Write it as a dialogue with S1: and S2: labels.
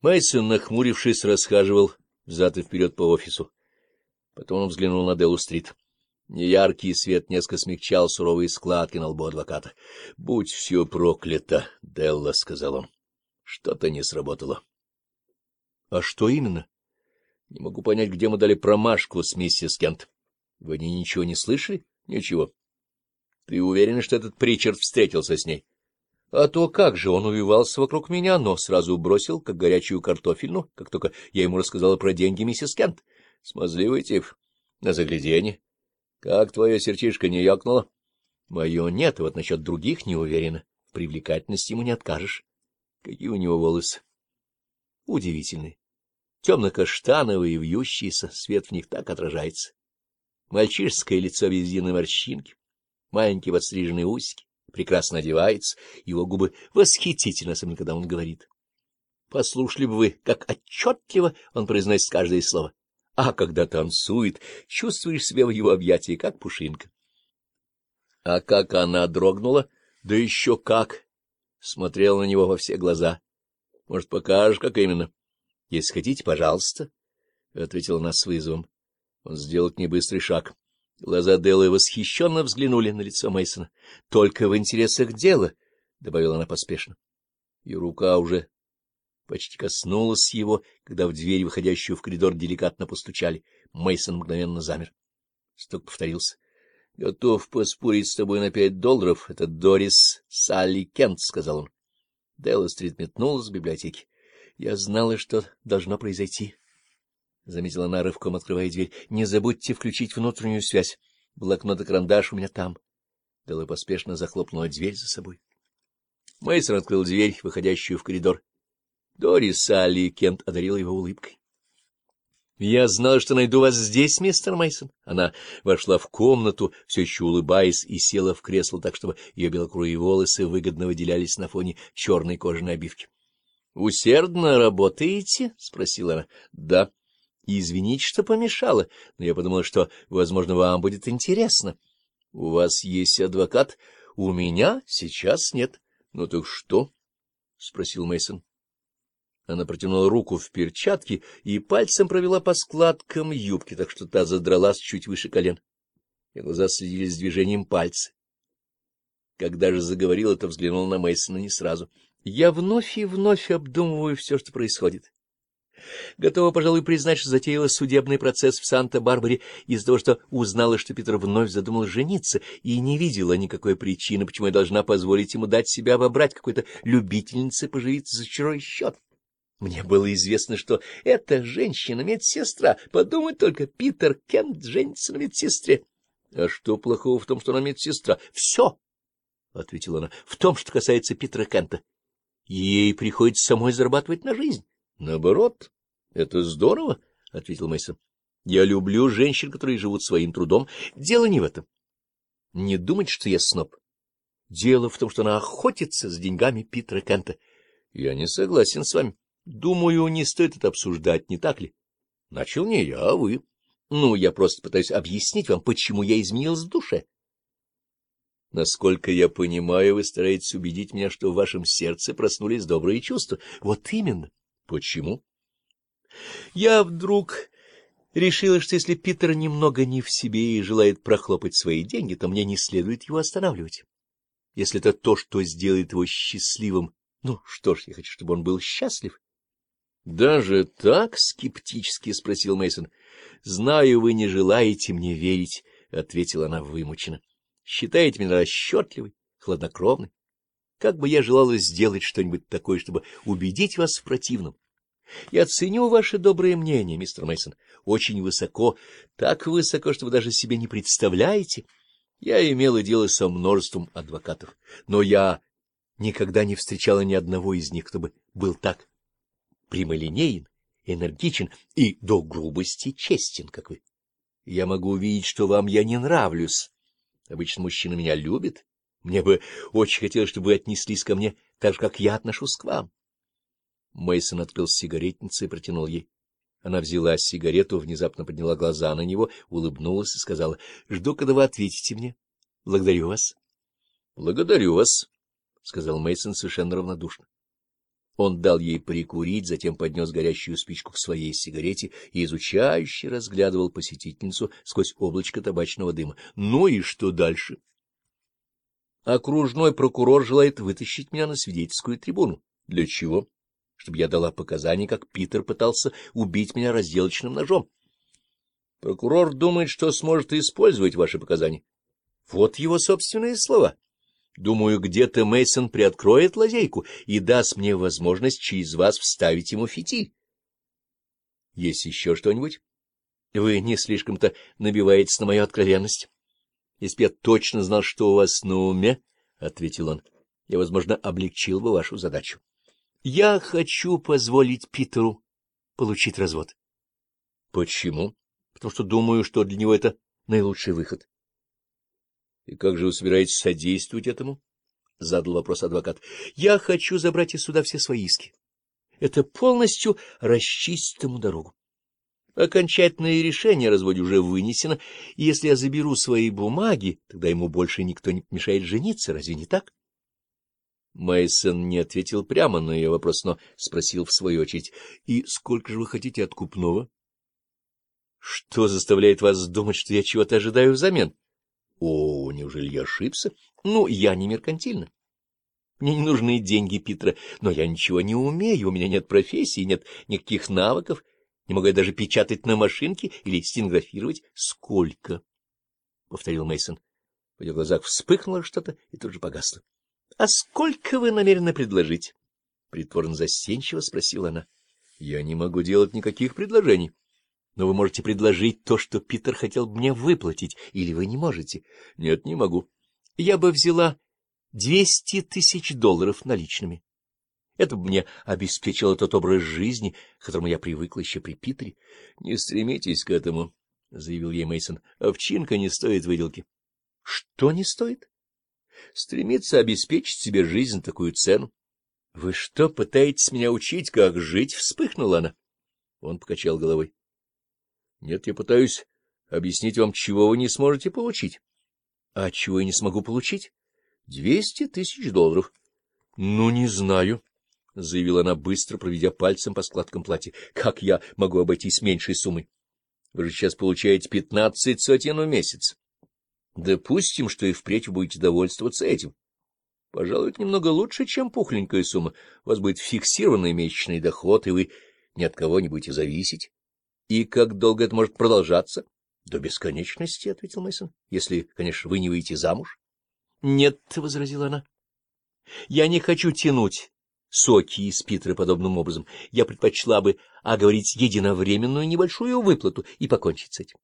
S1: Мейсон, нахмурившись, расхаживал взад и вперед по офису. Потом он взглянул на Делу-стрит. Неяркий свет несколько смягчал суровые складки на лбу адвоката. — Будь все проклято, — Делла сказал он. — Что-то не сработало. — А что именно? — Не могу понять, где мы дали промашку с миссис Кент. — Вы ничего не слышали? — Ничего. — Ты уверен, что этот Причард встретился с ней? А то как же он увивался вокруг меня, но сразу бросил, как горячую картофельну, как только я ему рассказала про деньги миссис Кент. Смазливый тип. На загляденье. Как твое сердечко не ёкнуло? Мое нет, и вот насчет других не уверена. В привлекательности ему не откажешь. Какие у него волосы? Удивительные. Темно-каштановые, вьющиеся, свет в них так отражается. Мальчишеское лицо без единой морщинки, маленькие подстриженные усики прекрасно одевается, его губы восхитительно, сами, когда он говорит. Послушали бы вы, как отчетливо он произносит каждое слово. А когда танцует, чувствуешь себя в его объятии, как пушинка. А как она дрогнула, да еще как! Смотрел на него во все глаза. Может, покажешь, как именно? — Если хотите, пожалуйста, — ответила она с вызовом. Он сделал к ней быстрый шаг. Глаза Деллы восхищенно взглянули на лицо Мейсона. Только в интересах дела, — добавила она поспешно. И рука уже почти коснулась его, когда в дверь, выходящую в коридор, деликатно постучали. Мейсон мгновенно замер. Стук повторился. — Готов поспорить с тобой на пять долларов. Это Дорис Салли Кент, — сказал он. Делла Стрит метнулась в библиотеке. — Я знала, что должно произойти, — заметила она, рывком открывая дверь. — Не забудьте включить внутреннюю связь. Блокнот и карандаш у меня там. Белла поспешно захлопнула дверь за собой. Мейсон открыл дверь, выходящую в коридор. Дорис Алли Кент одарила его улыбкой. — Я знала, что найду вас здесь, мистер Мейсон. Она вошла в комнату, все еще улыбаясь, и села в кресло так, чтобы ее белокрые волосы выгодно выделялись на фоне черной кожаной обивки. — Усердно работаете? — спросила она. — Да и извините, что помешала, но я подумала, что, возможно, вам будет интересно. У вас есть адвокат? У меня сейчас нет. Ну так что? — спросил Мейсон. Она протянула руку в перчатке и пальцем провела по складкам юбки, так что та задралась чуть выше колен. И глаза следили с движением пальца. Когда же заговорил, это взглянул на Мейсона не сразу. — Я вновь и вновь обдумываю все, что происходит. Готова, пожалуй, признать, что затеяла судебный процесс в Санта-Барбаре из-за того, что узнала, что Питер вновь задумал жениться, и не видела никакой причины, почему я должна позволить ему дать себя обобрать какой-то любительнице поживиться за чужой счет. Мне было известно, что эта женщина-медсестра. Подумай только, Питер Кент женится на медсестре. — А что плохого в том, что она медсестра? — Все, — ответила она, — в том, что касается Питера Кента. Ей приходится самой зарабатывать на жизнь. — Наоборот, это здорово, — ответил Мейсон. Я люблю женщин, которые живут своим трудом. Дело не в этом. Не думать, что я сноб. Дело в том, что она охотится с деньгами Питера Кента. Я не согласен с вами. Думаю, не стоит это обсуждать, не так ли? Начал не я, а вы. Ну, я просто пытаюсь объяснить вам, почему я изменилась в душе. Насколько я понимаю, вы стараетесь убедить меня, что в вашем сердце проснулись добрые чувства. Вот именно. Почему? Я вдруг решила, что если Питер немного не в себе и желает прохлопать свои деньги, то мне не следует его останавливать. Если это то, что сделает его счастливым, ну что ж, я хочу, чтобы он был счастлив. Даже так скептически спросил Мейсон. Знаю, вы не желаете мне верить, ответила она вымученно. Считаете меня расчетливой, хладнокровной. Как бы я желала сделать что-нибудь такое, чтобы убедить вас в противном. Я ценю ваше доброе мнение, мистер Мейсон, очень высоко, так высоко, что вы даже себе не представляете. Я имела дело со множеством адвокатов, но я никогда не встречала ни одного из них, кто бы был так прямолинеен, энергичен и до грубости честен, как вы. Я могу увидеть, что вам я не нравлюсь. Обычно мужчина меня любит, мне бы очень хотелось, чтобы вы отнеслись ко мне так же, как я отношусь к вам. Мейсон открыл сигаретницу и протянул ей. Она взяла сигарету, внезапно подняла глаза на него, улыбнулась и сказала, — Жду, когда вы ответите мне. Благодарю вас. — Благодарю вас, — сказал Мейсон совершенно равнодушно. Он дал ей прикурить, затем поднес горящую спичку к своей сигарете и изучающе разглядывал посетительницу сквозь облачко табачного дыма. — Ну и что дальше? — окружной прокурор желает вытащить меня на свидетельскую трибуну. Для чего? Чтобы я дала показания, как Питер пытался убить меня разделочным ножом. Прокурор думает, что сможет использовать ваши показания. Вот его собственные слова. Думаю, где-то Мейсон приоткроет лазейку и даст мне возможность через вас вставить ему фитиль. Есть еще что-нибудь? Вы не слишком-то набиваетесь на мою откровенность. Если бы я точно знал, что у вас на уме, — ответил он, — я, возможно, облегчил бы вашу задачу. Я хочу позволить Питеру получить развод. — Почему? — Потому что думаю, что для него это наилучший выход. — И как же вы собираетесь содействовать этому? — задал вопрос адвокат. — Я хочу забрать из суда все свои иски. Это полностью расчистит ему дорогу. Окончательное решение о разводе уже вынесено, и если я заберу свои бумаги, тогда ему больше никто не помешает жениться, разве не так? Мейсон не ответил прямо на ее вопрос, но спросил в свою очередь, «И сколько же вы хотите откупного?» «Что заставляет вас думать, что я чего-то ожидаю взамен?» «О, неужели я ошибся? Ну, я не меркантильна. Мне не нужны деньги, Питера, но я ничего не умею, у меня нет профессии, нет никаких навыков» не могу я даже печатать на машинке или стенографировать. Сколько? — повторил Мейсон. В ее глазах вспыхнуло что-то и тут же погасло. — А сколько вы намерены предложить? — притворно застенчиво спросила она. — Я не могу делать никаких предложений. — Но вы можете предложить то, что Питер хотел бы мне выплатить, или вы не можете? — Нет, не могу. — Я бы взяла двести тысяч долларов наличными. Это бы мне обеспечило тот образ жизни, к которому я привыкла еще при Питере. — Не стремитесь к этому, — заявил ей Мейсон. Овчинка не стоит выделки. — Что не стоит? — Стремиться обеспечить себе жизнь такую цену. — Вы что, пытаетесь меня учить, как жить? — вспыхнула она. Он покачал головой. — Нет, я пытаюсь объяснить вам, чего вы не сможете получить. — А чего я не смогу получить? — Двести тысяч долларов. — Ну, не знаю. — заявила она, быстро проведя пальцем по складкам платья. — Как я могу обойтись меньшей суммой? Вы же сейчас получаете пятнадцать сотен в месяц. Допустим, что и впредь вы будете довольствоваться этим. Пожалуй, это немного лучше, чем пухленькая сумма. У вас будет фиксированный месячный доход, и вы ни от кого не будете зависеть. И как долго это может продолжаться? — До бесконечности, — ответил Мейсон, если, конечно, вы не выйдете замуж. — Нет, — возразила она. — Я не хочу тянуть соки из Питера подобным образом, я предпочла бы оговорить единовременную небольшую выплату и покончить с этим.